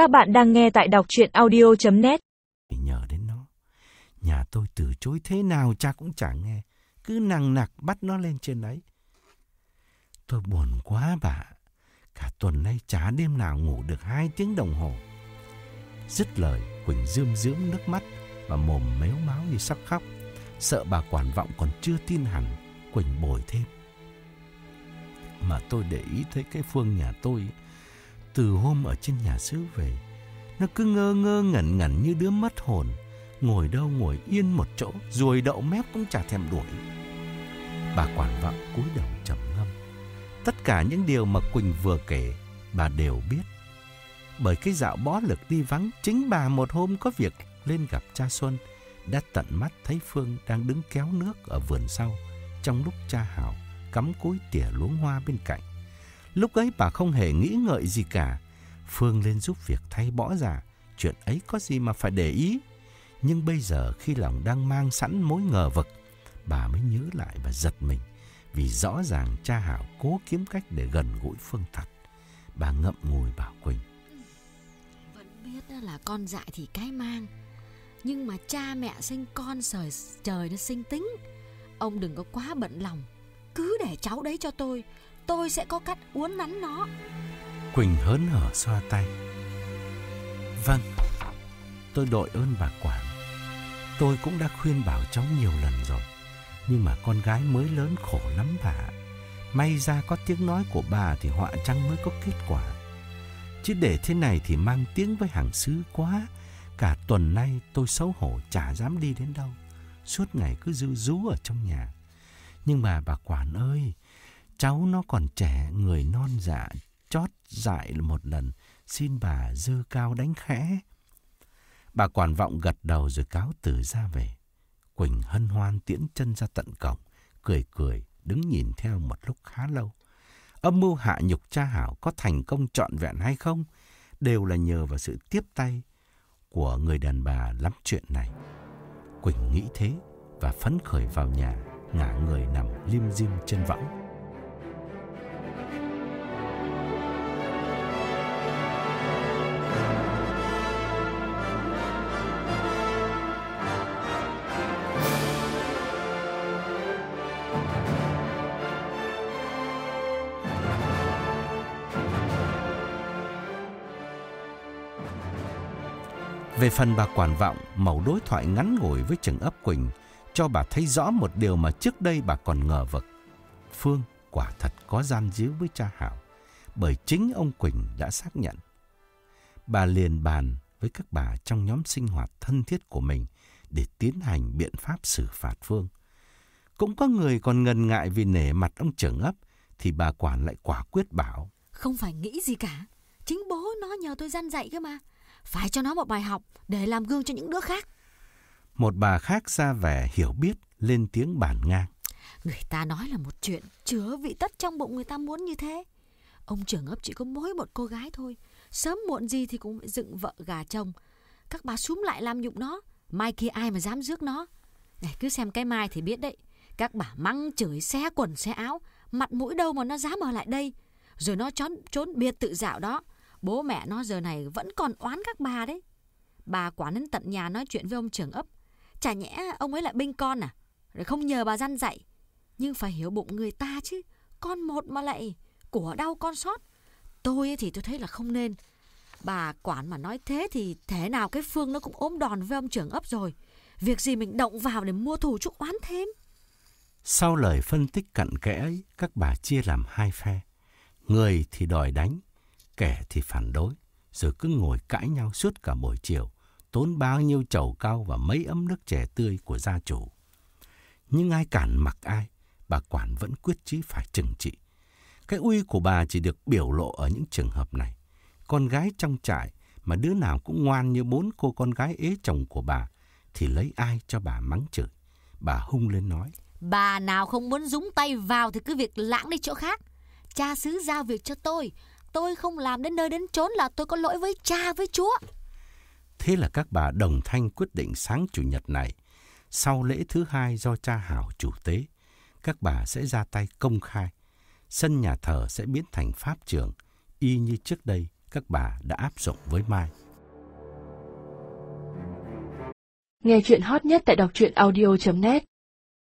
Các bạn đang nghe tại đọc chuyện audio.net Nhờ đến nó. Nhà tôi từ chối thế nào cha cũng chẳng nghe. Cứ năng nặc bắt nó lên trên đấy. Tôi buồn quá bà. Cả tuần nay chả đêm nào ngủ được hai tiếng đồng hồ. Dứt lời, Quỳnh rơm dưỡng nước mắt và mồm méo máu như sắp khóc. Sợ bà quản vọng còn chưa tin hẳn, Quỳnh bồi thêm. Mà tôi để ý thấy cái Phương nhà tôi từ hôm ở trên nhà xứ về, nó cứ ngơ ngơ ngẩn ngẩn như đứa mất hồn, ngồi đâu ngồi yên một chỗ, ruồi đậu mép cũng chả thèm đuổi. Bà quản vọng cúi đầu trầm ngâm. Tất cả những điều mà Quỳnh vừa kể, bà đều biết. Bởi cái dạo bó lực đi vắng, chính bà một hôm có việc lên gặp cha Xuân, đã tận mắt thấy Phương đang đứng kéo nước ở vườn sau, trong lúc cha Hảo cắm cúi tỉa luống hoa bên cạnh. Lúc ấy bà không hề nghĩ ngợi gì cả. Phương lên giúp việc thay bỏ giả. chuyện ấy có gì mà phải để ý. Nhưng bây giờ khi lòng đang mang sẵn mối ngờ vực, bà mới nhớ lại và giật mình. Vì rõ ràng cha Hảo cố kiếm cách để gần gũi Phương thật. Bà ngậm ngùi bảo Quỳnh. Vẫn biết là con dại thì cái mang Nhưng mà cha mẹ sinh con trời trời nó sinh tính Ông đừng có quá bận lòng Cứ để cháu đấy cho tôi Tôi sẽ có cách uốn nắn nó Quỳnh hớn hở xoa tay. Vâng, tôi đội ơn bà quản. Tôi cũng đã khuyên bảo cháu nhiều lần rồi. Nhưng mà con gái mới lớn khổ lắm bà. May ra có tiếng nói của bà thì họa trăng mới có kết quả. Chứ để thế này thì mang tiếng với hàng xứ quá. Cả tuần nay tôi xấu hổ chả dám đi đến đâu. Suốt ngày cứ ru rú ở trong nhà. Nhưng mà bà quản ơi, cháu nó còn trẻ, người non dạ, chót dại một lần, xin bà dơ cao đánh khẽ. Bà quản vọng gật đầu rồi cáo từ ra về. Quỳnh hân hoan tiễn chân ra tận cổng, cười cười, đứng nhìn theo một lúc khá lâu. Âm mưu hạ nhục cha Hảo có thành công trọn vẹn hay không, đều là nhờ vào sự tiếp tay của người đàn bà lắm chuyện này. Quỳnh nghĩ thế và phấn khởi vào nhà, ngả người nằm lim dim trên võng. Về phần bà quản vọng, mẩu đối thoại ngắn ngủi với Trừng ấp Quỳnh cho bà thấy rõ một điều mà trước đây bà còn ngờ vực. Phương quả thật có gian díu với cha Hảo, bởi chính ông Quỳnh đã xác nhận. Bà liền bàn với các bà trong nhóm sinh hoạt thân thiết của mình để tiến hành biện pháp xử phạt Phương. Cũng có người còn ngần ngại vì nể mặt ông trưởng ấp, thì bà quản lại quả quyết bảo. Không phải nghĩ gì cả Chính bố nó nhờ tôi gian dạy cơ mà phải cho nó một bài học Để làm gương cho những đứa khác. Một bà khác ra vẻ hiểu biết, lên tiếng bàn ngang. Người ta nói là một chuyện Chứa vị tất trong bụng người ta muốn như thế. Ông trưởng ấp chỉ có mỗi một cô gái thôi. Sớm muộn gì thì cũng phải dựng vợ gà chồng. Các bà súm lại làm nhục nó. Mai kia ai mà dám rước nó? Này cứ xem cái mai thì biết đấy. Các bà mắng chửi xé quần xé áo. Mặt mũi đâu mà nó dám ở lại đây? Rồi nó trốn, trốn biệt tự dạo đó Bố mẹ nó giờ này vẫn còn oán các bà đấy. Bà quản đến tận nhà nói chuyện với ông trưởng ấp. Chả nhẽ ông ấy lại binh con à? Rồi không nhờ bà gian dạy. Nhưng phải hiểu bụng người ta chứ. Con một mà lại Của đau con sót. Tôi ấy thì tôi thấy là không nên. Bà quản mà nói thế thì thế nào cái Phương nó cũng ốm đòn với ông trưởng ấp rồi. Việc gì mình động vào để mua thù chuốc oán thêm? Sau lời phân tích cặn kẽ ấy, các bà chia làm hai phe. Người thì đòi đánh, kẻ thì phản đối, rồi cứ ngồi cãi nhau suốt cả buổi chiều, tốn bao nhiêu chầu cao và mấy ấm nước chè tươi của gia chủ. Nhưng ai cản mặc ai, bà quản vẫn quyết chí phải trừng trị. Cái uy của bà chỉ được biểu lộ ở những trường hợp này. Con gái trong trại mà đứa nào cũng ngoan như bốn cô con gái ế chồng của bà, thì lấy ai cho bà mắng chửi. Bà hung lên nói. Bà nào không muốn dúng tay vào thì cứ việc lãng đi chỗ khác. Cha xứ giao việc cho tôi. Tôi không làm đến nơi đến chốn là tôi có lỗi với cha với chúa. Thế là các bà đồng thanh quyết định sáng chủ nhật này, sau lễ thứ hai do cha Hảo chủ tế, các bà sẽ ra tay công khai. Sân nhà thờ sẽ biến thành pháp trường, y như trước đây các bà đã áp dụng với Mai. Nghe chuyện hot nhất tại đọc truyện audio.net